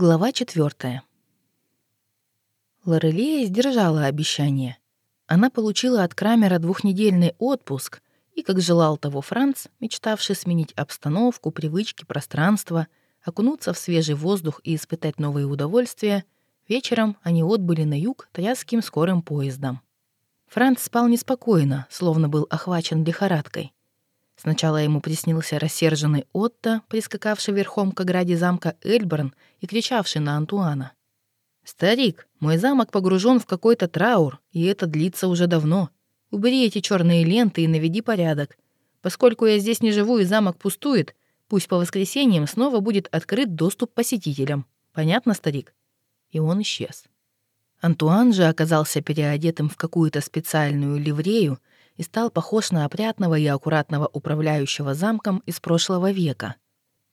Глава четвертая. Лорелея сдержала обещание. Она получила от Крамера двухнедельный отпуск, и, как желал того Франц, мечтавший сменить обстановку, привычки, пространство, окунуться в свежий воздух и испытать новые удовольствия, вечером они отбыли на юг тряским скорым поездом. Франц спал неспокойно, словно был охвачен лихорадкой. Сначала ему приснился рассерженный Отто, прискакавший верхом к ограде замка Эльборн и кричавший на Антуана. «Старик, мой замок погружен в какой-то траур, и это длится уже давно. Убери эти черные ленты и наведи порядок. Поскольку я здесь не живу и замок пустует, пусть по воскресеньям снова будет открыт доступ посетителям. Понятно, старик?» И он исчез. Антуан же оказался переодетым в какую-то специальную ливрею и стал похож на опрятного и аккуратного управляющего замком из прошлого века.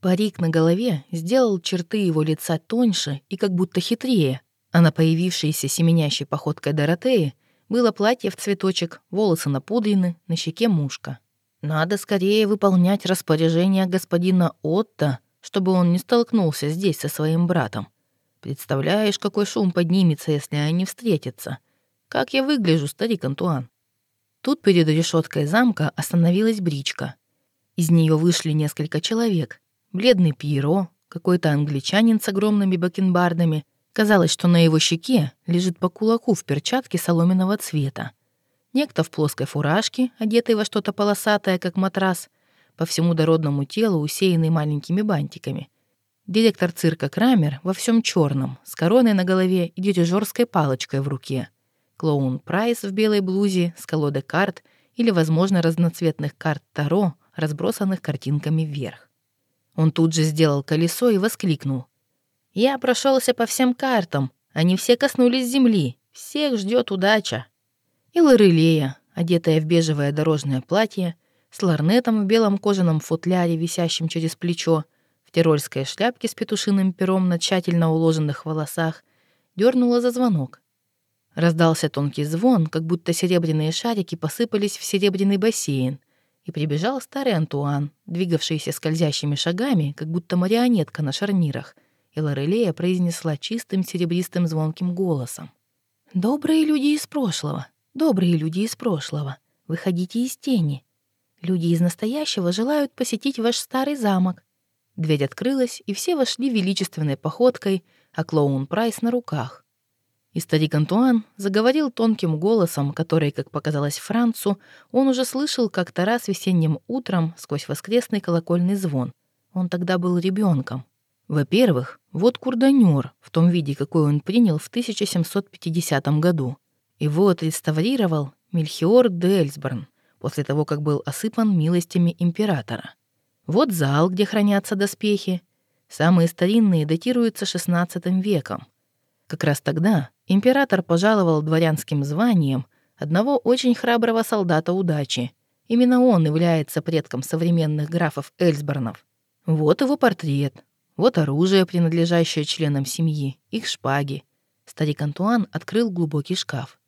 Парик на голове сделал черты его лица тоньше и как будто хитрее, а на появившейся семенящей походкой Доротеи было платье в цветочек, волосы напудрены, на щеке мушка. Надо скорее выполнять распоряжение господина Отто, чтобы он не столкнулся здесь со своим братом. Представляешь, какой шум поднимется, если они встретятся. Как я выгляжу, старик Антуан? Тут перед решеткой замка остановилась бричка. Из нее вышли несколько человек. Бледный Пьеро, какой-то англичанин с огромными бакенбардами. Казалось, что на его щеке лежит по кулаку в перчатке соломенного цвета. Некто в плоской фуражке, одетый во что-то полосатое, как матрас, по всему дородному телу усеянный маленькими бантиками. Директор цирка Крамер во всем черном, с короной на голове и дирижерской палочкой в руке — клоун Прайс в белой блузе с колодой карт или, возможно, разноцветных карт Таро, разбросанных картинками вверх. Он тут же сделал колесо и воскликнул. «Я прошелся по всем картам. Они все коснулись земли. Всех ждет удача». И Лорелея, одетая в бежевое дорожное платье, с ларнетом в белом кожаном футляре, висящем через плечо, в тирольской шляпке с петушиным пером на тщательно уложенных волосах, дернула за звонок. Раздался тонкий звон, как будто серебряные шарики посыпались в серебряный бассейн, и прибежал старый Антуан, двигавшийся скользящими шагами, как будто марионетка на шарнирах, и Лорелея произнесла чистым серебристым звонким голосом. «Добрые люди из прошлого, добрые люди из прошлого, выходите из тени. Люди из настоящего желают посетить ваш старый замок». Дверь открылась, и все вошли величественной походкой, а клоун Прайс на руках. И старик Антуан заговорил тонким голосом, который, как показалось Францу, он уже слышал как-то раз весенним утром сквозь воскресный колокольный звон. Он тогда был ребенком. Во-первых, вот курданёр в том виде, какой он принял в 1750 году. Его отреставрировал Мельхиор де Эльсборн после того, как был осыпан милостями императора. Вот зал, где хранятся доспехи. Самые старинные датируются XVI веком. Как раз тогда император пожаловал дворянским званием одного очень храброго солдата удачи. Именно он является предком современных графов Эльсборнов. Вот его портрет, вот оружие, принадлежащее членам семьи, их шпаги. Старик Антуан открыл глубокий шкаф.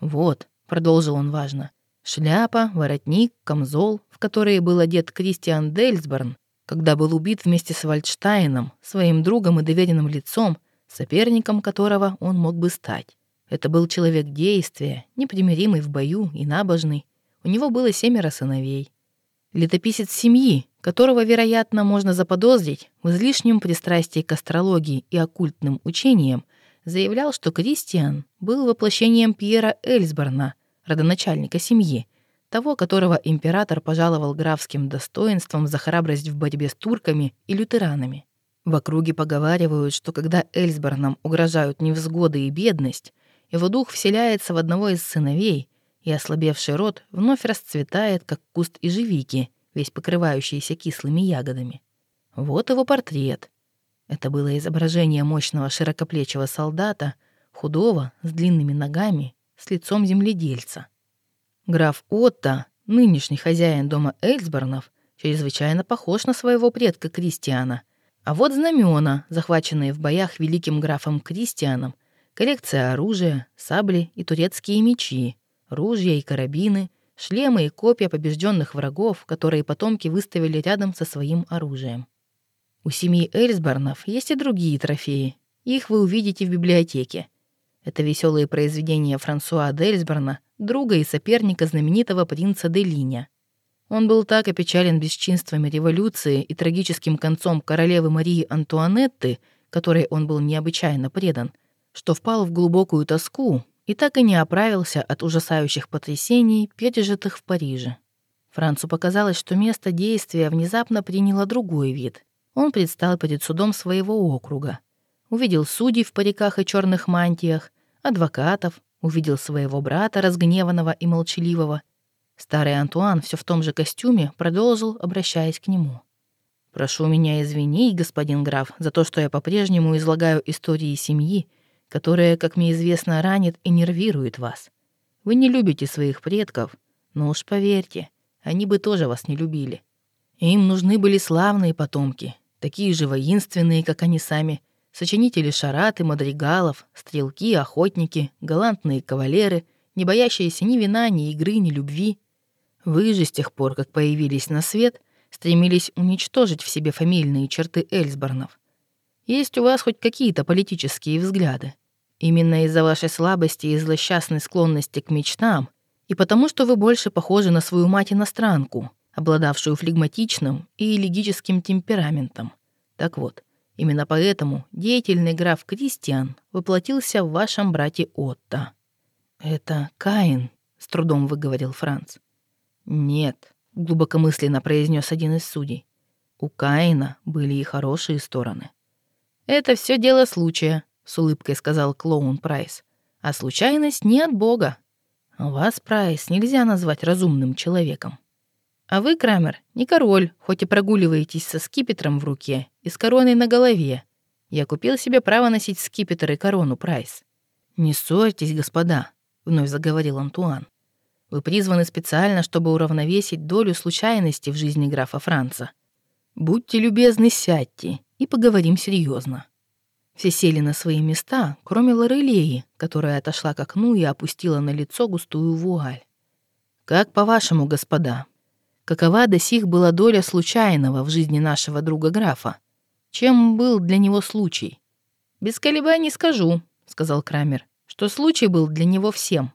«Вот», — продолжил он важно, — «шляпа, воротник, камзол, в которые был одет Кристиан Дельсборн, когда был убит вместе с Вальдштайном, своим другом и доверенным лицом, соперником которого он мог бы стать. Это был человек действия, непримиримый в бою и набожный. У него было семеро сыновей. Летописец семьи, которого, вероятно, можно заподозрить в излишнем пристрастии к астрологии и оккультным учениям, заявлял, что Кристиан был воплощением Пьера Эльсборна, родоначальника семьи, того, которого император пожаловал графским достоинством за храбрость в борьбе с турками и лютеранами. В округе поговаривают, что когда Эльсборнам угрожают невзгоды и бедность, его дух вселяется в одного из сыновей, и ослабевший род вновь расцветает, как куст ежевики, весь покрывающийся кислыми ягодами. Вот его портрет. Это было изображение мощного широкоплечего солдата, худого, с длинными ногами, с лицом земледельца. Граф Отто, нынешний хозяин дома Эльсборнов, чрезвычайно похож на своего предка Кристиана — а вот знамена, захваченные в боях великим графом Кристианом, коллекция оружия, сабли и турецкие мечи, ружья и карабины, шлемы и копья побежденных врагов, которые потомки выставили рядом со своим оружием. У семьи Эльсборнов есть и другие трофеи. Их вы увидите в библиотеке. Это веселые произведения Франсуа Дельсборна, друга и соперника знаменитого принца Делиня. Он был так опечален бесчинствами революции и трагическим концом королевы Марии Антуанетты, которой он был необычайно предан, что впал в глубокую тоску и так и не оправился от ужасающих потрясений, пережитых в Париже. Францу показалось, что место действия внезапно приняло другой вид. Он предстал перед судом своего округа. Увидел судей в париках и черных мантиях, адвокатов, увидел своего брата, разгневанного и молчаливого. Старый Антуан все в том же костюме продолжил, обращаясь к нему. «Прошу меня извинить, господин граф, за то, что я по-прежнему излагаю истории семьи, которая, как мне известно, ранит и нервирует вас. Вы не любите своих предков, но уж поверьте, они бы тоже вас не любили. Им нужны были славные потомки, такие же воинственные, как они сами, сочинители шарат и мадригалов, стрелки, охотники, галантные кавалеры, не боящиеся ни вина, ни игры, ни любви. Вы же с тех пор, как появились на свет, стремились уничтожить в себе фамильные черты Эльсборнов. Есть у вас хоть какие-то политические взгляды? Именно из-за вашей слабости и злосчастной склонности к мечтам, и потому что вы больше похожи на свою мать-иностранку, обладавшую флегматичным и элегическим темпераментом. Так вот, именно поэтому деятельный граф Кристиан воплотился в вашем брате Отто. «Это Каин», — с трудом выговорил Франц. «Нет», — глубокомысленно произнес один из судей. «У Каина были и хорошие стороны». «Это все дело случая», — с улыбкой сказал клоун Прайс. «А случайность не от Бога. Вас, Прайс, нельзя назвать разумным человеком. А вы, Крамер, не король, хоть и прогуливаетесь со скипетром в руке и с короной на голове. Я купил себе право носить скипетр и корону, Прайс». «Не ссорьтесь, господа», — вновь заговорил Антуан. «Вы призваны специально, чтобы уравновесить долю случайности в жизни графа Франца. Будьте любезны, сядьте и поговорим серьезно. Все сели на свои места, кроме Лорелеи, которая отошла к окну и опустила на лицо густую вуаль. «Как по-вашему, господа, какова до сих была доля случайного в жизни нашего друга графа? Чем был для него случай?» «Без колебаний скажу», — сказал Крамер, «что случай был для него всем».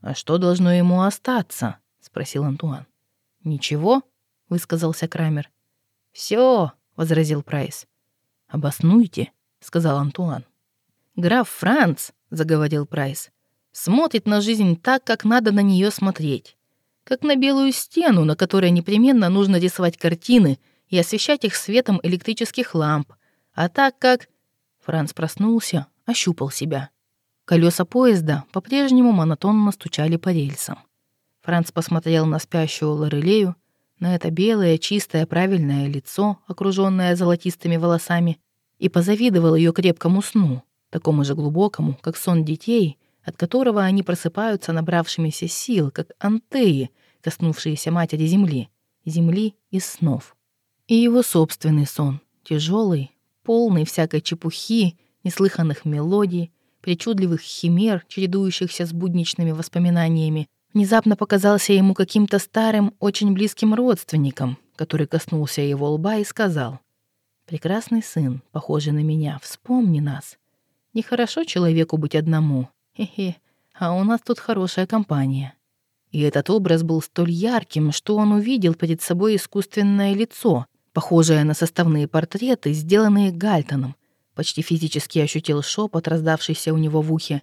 «А что должно ему остаться?» — спросил Антуан. «Ничего», — высказался Крамер. «Все», возразил Прайс. «Обоснуйте», — сказал Антуан. «Граф Франц», — заговорил Прайс, — «смотрит на жизнь так, как надо на нее смотреть. Как на белую стену, на которой непременно нужно рисовать картины и освещать их светом электрических ламп. А так как...» Франц проснулся, ощупал себя. Колеса поезда по-прежнему монотонно стучали по рельсам. Франц посмотрел на спящую Лорелею, на это белое, чистое, правильное лицо, окруженное золотистыми волосами, и позавидовал ее крепкому сну, такому же глубокому, как сон детей, от которого они просыпаются набравшимися сил, как антеи, коснувшиеся матери земли, земли и снов. И его собственный сон, тяжелый, полный всякой чепухи, неслыханных мелодий, причудливых химер, чередующихся с будничными воспоминаниями, внезапно показался ему каким-то старым, очень близким родственником, который коснулся его лба и сказал, «Прекрасный сын, похожий на меня, вспомни нас. Нехорошо человеку быть одному, хе-хе, а у нас тут хорошая компания». И этот образ был столь ярким, что он увидел перед собой искусственное лицо, похожее на составные портреты, сделанные Гальтоном. Почти физически ощутил шепот, раздавшийся у него в ухе.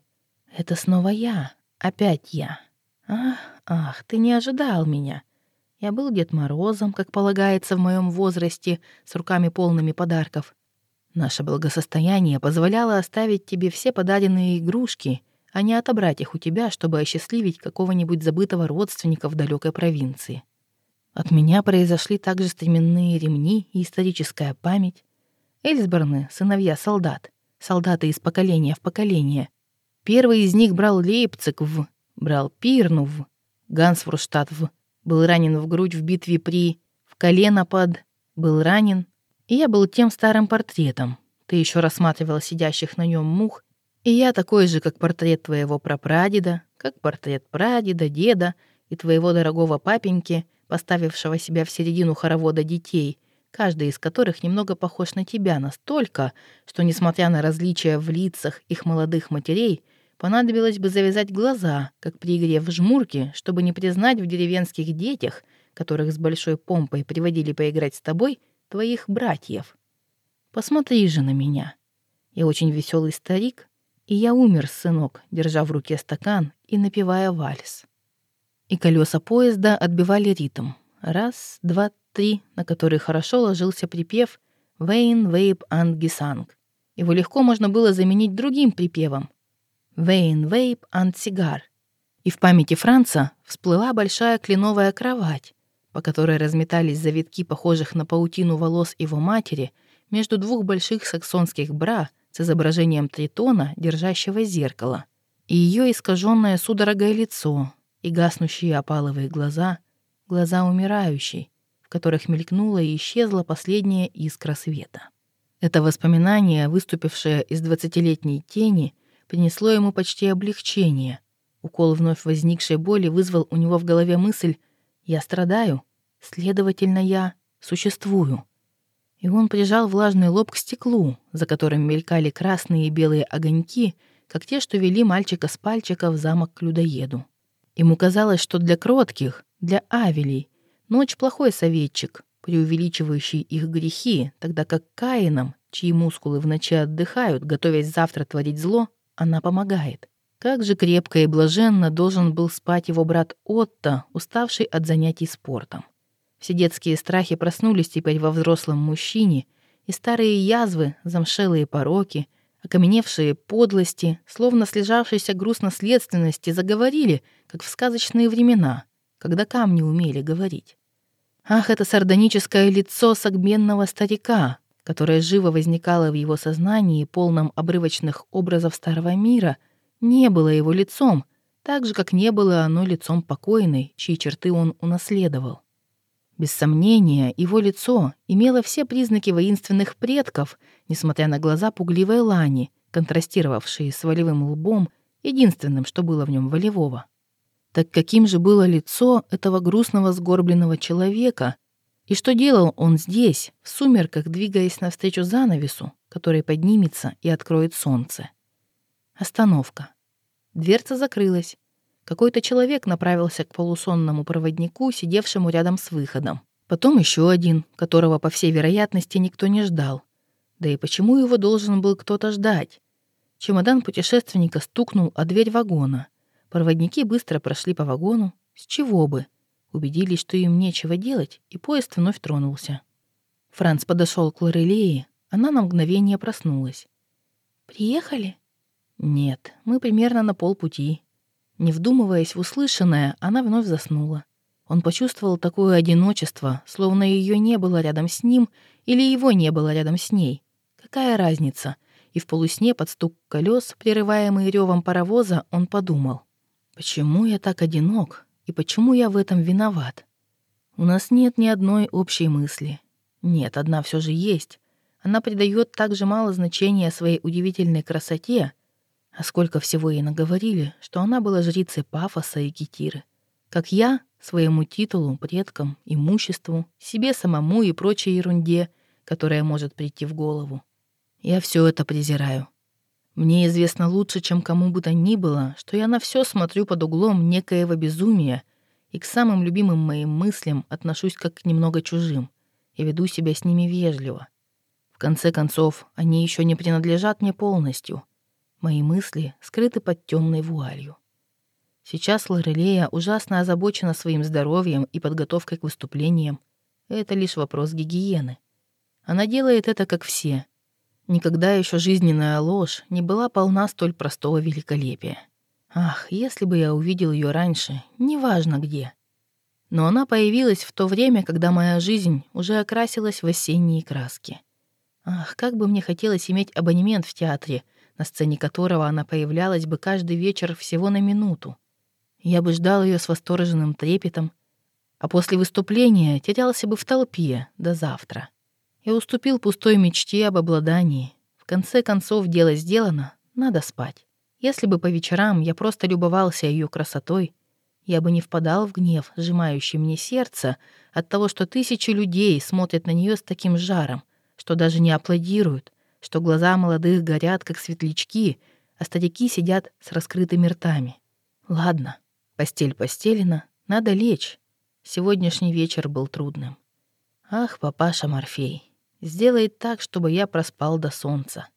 «Это снова я, опять я». «Ах, ах, ты не ожидал меня. Я был Дед Морозом, как полагается в моем возрасте, с руками полными подарков. Наше благосостояние позволяло оставить тебе все подаренные игрушки, а не отобрать их у тебя, чтобы осчастливить какого-нибудь забытого родственника в далекой провинции. От меня произошли также стременные ремни и историческая память. Эльсборны — сыновья солдат, солдаты из поколения в поколение. Первый из них брал Лейпциг в брал Пирнув, Гансфруштадтв, был ранен в грудь в битве при... в колено под... был ранен. И я был тем старым портретом. Ты еще рассматривал сидящих на нем мух, и я такой же, как портрет твоего прапрадеда, как портрет прадеда, деда и твоего дорогого папеньки, поставившего себя в середину хоровода детей, каждый из которых немного похож на тебя настолько, что, несмотря на различия в лицах их молодых матерей, понадобилось бы завязать глаза, как при игре в жмурки, чтобы не признать в деревенских детях, которых с большой помпой приводили поиграть с тобой, твоих братьев. Посмотри же на меня. Я очень веселый старик, и я умер, сынок, держа в руке стакан и напевая вальс. И колеса поезда отбивали ритм. Раз, два, три, на который хорошо ложился припев «Вейн, вейп, анд гисанг». Его легко можно было заменить другим припевом «Вейн, вейп, анд сигар». И в памяти Франца всплыла большая кленовая кровать, по которой разметались завитки похожих на паутину волос его матери между двух больших саксонских бра с изображением тритона, держащего зеркало, и ее искаженное судорогое лицо, и гаснущие опаловые глаза, глаза умирающей, в которых мелькнула и исчезла последняя искра света. Это воспоминание, выступившее из двадцатилетней тени, принесло ему почти облегчение. Укол вновь возникшей боли вызвал у него в голове мысль «Я страдаю, следовательно, я существую». И он прижал влажный лоб к стеклу, за которым мелькали красные и белые огоньки, как те, что вели мальчика с пальчика в замок к людоеду. Ему казалось, что для кротких, для авелей, Ночь — плохой советчик, преувеличивающий их грехи, тогда как Каинам, чьи мускулы в ночи отдыхают, готовясь завтра творить зло, она помогает. Как же крепко и блаженно должен был спать его брат Отто, уставший от занятий спортом. Все детские страхи проснулись теперь во взрослом мужчине, и старые язвы, замшелые пороки, окаменевшие подлости, словно слежавшиеся груз наследственности, заговорили, как в сказочные времена — когда камни умели говорить. Ах, это сардоническое лицо согменного старика, которое живо возникало в его сознании, полном обрывочных образов старого мира, не было его лицом, так же, как не было оно лицом покойной, чьи черты он унаследовал. Без сомнения, его лицо имело все признаки воинственных предков, несмотря на глаза пугливой лани, контрастировавшие с волевым лбом, единственным, что было в нем волевого. Так каким же было лицо этого грустного сгорбленного человека? И что делал он здесь, в сумерках, двигаясь навстречу занавесу, который поднимется и откроет солнце? Остановка. Дверца закрылась. Какой-то человек направился к полусонному проводнику, сидевшему рядом с выходом. Потом еще один, которого, по всей вероятности, никто не ждал. Да и почему его должен был кто-то ждать? Чемодан путешественника стукнул о дверь вагона. Проводники быстро прошли по вагону. С чего бы? Убедились, что им нечего делать, и поезд вновь тронулся. Франц подошел к Лорелее. Она на мгновение проснулась. «Приехали?» «Нет, мы примерно на полпути». Не вдумываясь в услышанное, она вновь заснула. Он почувствовал такое одиночество, словно ее не было рядом с ним или его не было рядом с ней. Какая разница? И в полусне под стук колес, прерываемый ревом паровоза, он подумал. Почему я так одинок и почему я в этом виноват? У нас нет ни одной общей мысли. Нет, одна все же есть. Она придает так же мало значения своей удивительной красоте, а сколько всего ей наговорили, что она была жрицей пафоса и китиры. Как я, своему титулу, предкам, имуществу, себе самому и прочей ерунде, которая может прийти в голову. Я все это презираю. Мне известно лучше, чем кому бы то ни было, что я на все смотрю под углом некоего безумия и к самым любимым моим мыслям отношусь как к немного чужим и веду себя с ними вежливо. В конце концов, они еще не принадлежат мне полностью. Мои мысли скрыты под темной вуалью. Сейчас Лорелея ужасно озабочена своим здоровьем и подготовкой к выступлениям. Это лишь вопрос гигиены. Она делает это, как все — Никогда еще жизненная ложь не была полна столь простого великолепия. Ах, если бы я увидел ее раньше, неважно где. Но она появилась в то время, когда моя жизнь уже окрасилась в осенние краски. Ах, как бы мне хотелось иметь абонемент в театре, на сцене которого она появлялась бы каждый вечер всего на минуту. Я бы ждал ее с восторженным трепетом, а после выступления терялся бы в толпе до завтра. Я уступил пустой мечте об обладании. В конце концов, дело сделано, надо спать. Если бы по вечерам я просто любовался ее красотой, я бы не впадал в гнев, сжимающий мне сердце, от того, что тысячи людей смотрят на нее с таким жаром, что даже не аплодируют, что глаза молодых горят, как светлячки, а старики сидят с раскрытыми ртами. Ладно, постель постелена, надо лечь. Сегодняшний вечер был трудным. Ах, папаша Морфей, сделай так, чтобы я проспал до солнца.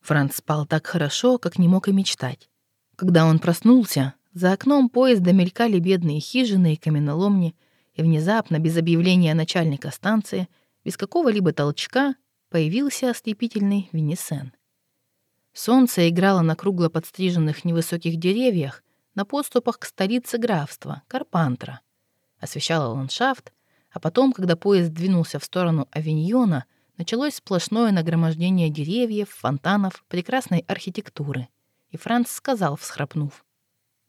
Франц спал так хорошо, как не мог и мечтать. Когда он проснулся, за окном поезда мелькали бедные хижины и каменоломни, и внезапно, без объявления начальника станции, без какого-либо толчка, появился ослепительный Венесен. Солнце играло на кругло подстриженных невысоких деревьях на подступах к столице графства, Карпантра, освещало ландшафт, а потом, когда поезд двинулся в сторону Авиньона, началось сплошное нагромождение деревьев, фонтанов, прекрасной архитектуры. И Франц сказал, всхрапнув,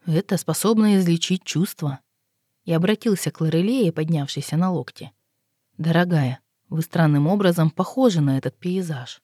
«Это способно излечить чувства». И обратился к Лорелее, поднявшейся на локте. «Дорогая, вы странным образом похожи на этот пейзаж».